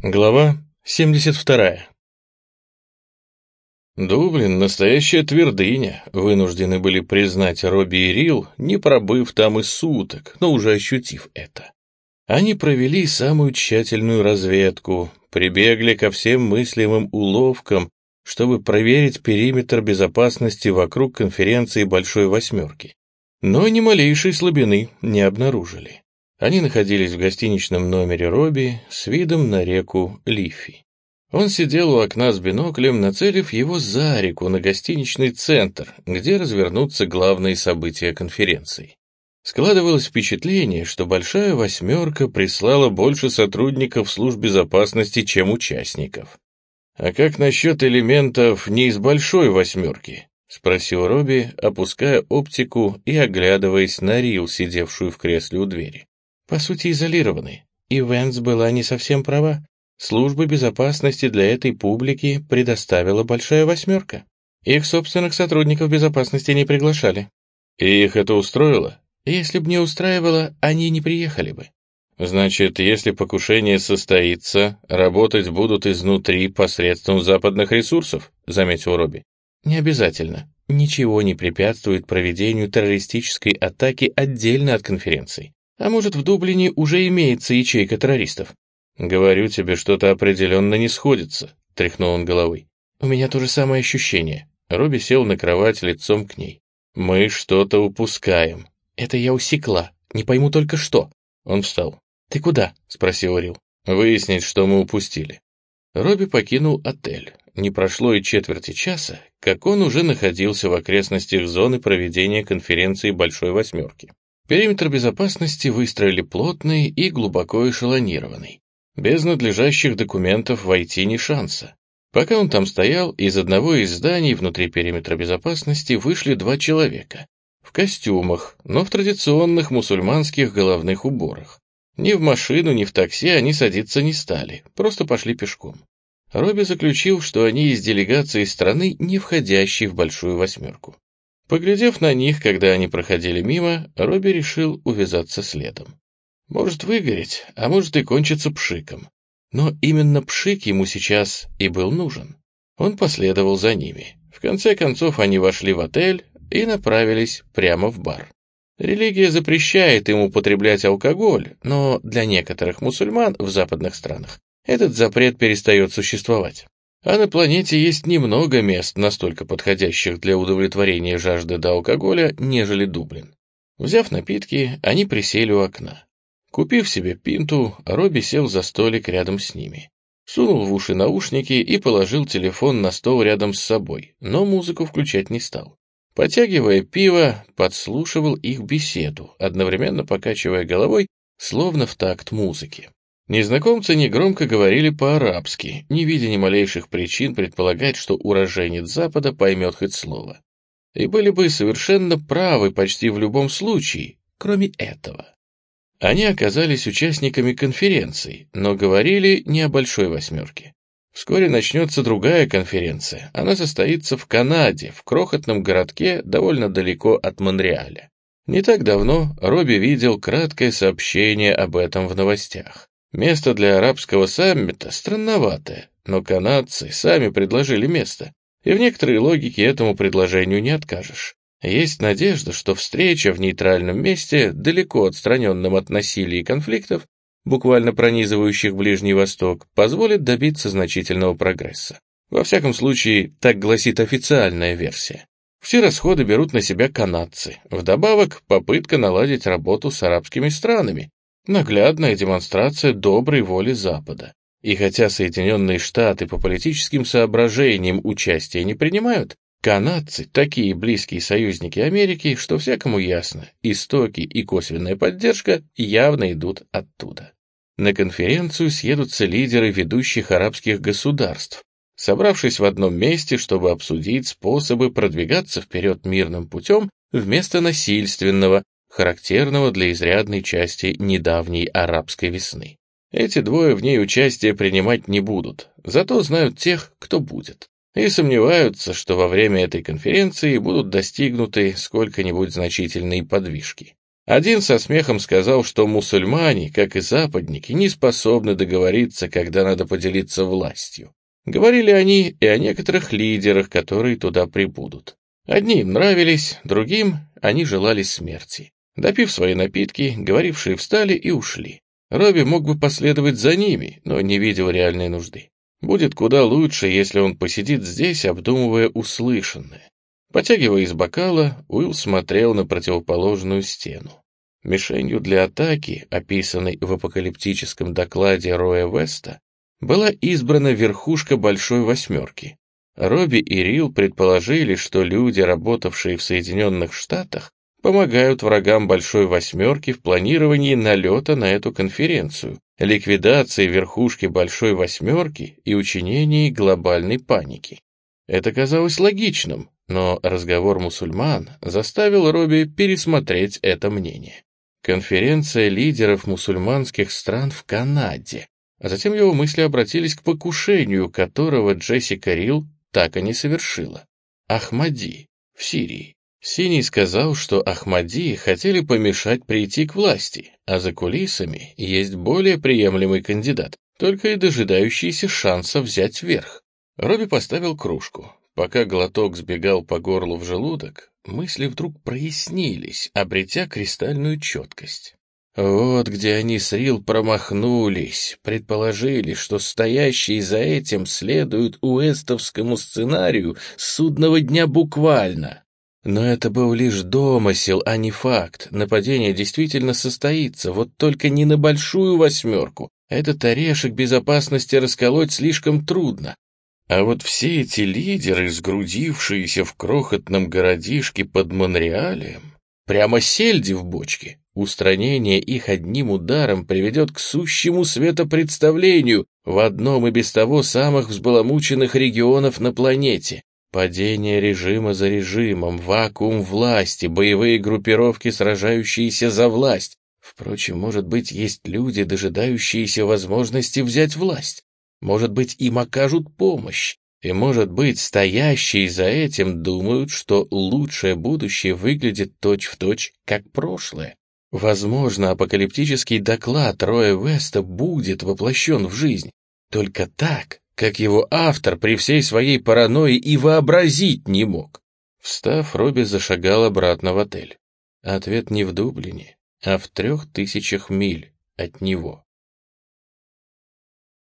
Глава 72. Дублин — настоящая твердыня, вынуждены были признать Робби и Рил, не пробыв там и суток, но уже ощутив это. Они провели самую тщательную разведку, прибегли ко всем мыслимым уловкам, чтобы проверить периметр безопасности вокруг конференции Большой Восьмерки. Но ни малейшей слабины не обнаружили. Они находились в гостиничном номере Робби с видом на реку Лифи. Он сидел у окна с биноклем, нацелив его за реку на гостиничный центр, где развернутся главные события конференции. Складывалось впечатление, что «Большая восьмерка» прислала больше сотрудников служб безопасности, чем участников. «А как насчет элементов не из «Большой восьмерки»?» — спросил Робби, опуская оптику и оглядываясь на Рил, сидевшую в кресле у двери по сути, изолированы. И Венс была не совсем права. Службы безопасности для этой публики предоставила Большая Восьмерка. Их собственных сотрудников безопасности не приглашали. И их это устроило? Если бы не устраивало, они не приехали бы. Значит, если покушение состоится, работать будут изнутри посредством западных ресурсов, заметил Робби. Не обязательно. Ничего не препятствует проведению террористической атаки отдельно от конференции. А может, в Дублине уже имеется ячейка террористов? Говорю тебе, что-то определенно не сходится, тряхнул он головой. У меня то же самое ощущение. Робби сел на кровать лицом к ней. Мы что-то упускаем. Это я усекла. Не пойму только что. Он встал. Ты куда? спросил Рил. Выяснить, что мы упустили. Робби покинул отель. Не прошло и четверти часа, как он уже находился в окрестностях зоны проведения конференции Большой Восьмерки. Периметр безопасности выстроили плотный и глубоко эшелонированный. Без надлежащих документов войти ни шанса. Пока он там стоял, из одного из зданий внутри периметра безопасности вышли два человека. В костюмах, но в традиционных мусульманских головных уборах. Ни в машину, ни в такси они садиться не стали, просто пошли пешком. Робби заключил, что они из делегации страны, не входящей в Большую Восьмерку. Поглядев на них, когда они проходили мимо, Робби решил увязаться следом. Может выгореть, а может и кончиться пшиком. Но именно пшик ему сейчас и был нужен. Он последовал за ними. В конце концов они вошли в отель и направились прямо в бар. Религия запрещает им употреблять алкоголь, но для некоторых мусульман в западных странах этот запрет перестает существовать. А на планете есть немного мест, настолько подходящих для удовлетворения жажды до алкоголя, нежели Дублин. Взяв напитки, они присели у окна. Купив себе пинту, Робби сел за столик рядом с ними. Сунул в уши наушники и положил телефон на стол рядом с собой, но музыку включать не стал. Потягивая пиво, подслушивал их беседу, одновременно покачивая головой, словно в такт музыки. Незнакомцы негромко говорили по-арабски, не видя ни малейших причин предполагать, что уроженец Запада поймет хоть слово. И были бы совершенно правы почти в любом случае, кроме этого. Они оказались участниками конференции, но говорили не о Большой Восьмерке. Вскоре начнется другая конференция. Она состоится в Канаде, в крохотном городке довольно далеко от Монреаля. Не так давно Робби видел краткое сообщение об этом в новостях. Место для арабского саммита странноватое, но канадцы сами предложили место, и в некоторой логике этому предложению не откажешь. Есть надежда, что встреча в нейтральном месте, далеко отстраненном от насилия и конфликтов, буквально пронизывающих Ближний Восток, позволит добиться значительного прогресса. Во всяком случае, так гласит официальная версия. Все расходы берут на себя канадцы. Вдобавок, попытка наладить работу с арабскими странами, Наглядная демонстрация доброй воли Запада. И хотя Соединенные Штаты по политическим соображениям участия не принимают, канадцы — такие близкие союзники Америки, что всякому ясно, истоки и косвенная поддержка явно идут оттуда. На конференцию съедутся лидеры ведущих арабских государств, собравшись в одном месте, чтобы обсудить способы продвигаться вперед мирным путем вместо насильственного, характерного для изрядной части недавней арабской весны. Эти двое в ней участие принимать не будут, зато знают тех, кто будет, и сомневаются, что во время этой конференции будут достигнуты сколько-нибудь значительные подвижки. Один со смехом сказал, что мусульмане, как и западники, не способны договориться, когда надо поделиться властью. Говорили они и о некоторых лидерах, которые туда прибудут. Одним нравились, другим они желали смерти. Допив свои напитки, говорившие встали и ушли. Робби мог бы последовать за ними, но не видел реальной нужды. Будет куда лучше, если он посидит здесь, обдумывая услышанное. Потягивая из бокала, Уилл смотрел на противоположную стену. Мишенью для атаки, описанной в апокалиптическом докладе Роя Веста, была избрана верхушка Большой Восьмерки. Робби и Рил предположили, что люди, работавшие в Соединенных Штатах, помогают врагам Большой Восьмерки в планировании налета на эту конференцию, ликвидации верхушки Большой Восьмерки и учинении глобальной паники. Это казалось логичным, но разговор мусульман заставил Робби пересмотреть это мнение. Конференция лидеров мусульманских стран в Канаде. А затем его мысли обратились к покушению, которого Джессика Рил так и не совершила. Ахмади в Сирии. Синий сказал, что Ахмади хотели помешать прийти к власти, а за кулисами есть более приемлемый кандидат, только и дожидающийся шанса взять верх. Робби поставил кружку. Пока глоток сбегал по горлу в желудок, мысли вдруг прояснились, обретя кристальную четкость. Вот где они с Рил промахнулись, предположили, что стоящие за этим следуют уэстовскому сценарию судного дня буквально. Но это был лишь домысел, а не факт. Нападение действительно состоится, вот только не на большую восьмерку. Этот орешек безопасности расколоть слишком трудно. А вот все эти лидеры, сгрудившиеся в крохотном городишке под Монреалем, прямо сельди в бочке, Устранение их одним ударом приведет к сущему светопредставлению в одном и без того самых взбаламученных регионов на планете. Падение режима за режимом, вакуум власти, боевые группировки, сражающиеся за власть. Впрочем, может быть, есть люди, дожидающиеся возможности взять власть. Может быть, им окажут помощь. И, может быть, стоящие за этим думают, что лучшее будущее выглядит точь-в-точь, точь, как прошлое. Возможно, апокалиптический доклад Роя Веста будет воплощен в жизнь. Только так, как его автор при всей своей паранойи и вообразить не мог. Встав, Робби зашагал обратно в отель. Ответ не в Дублине, а в трех тысячах миль от него.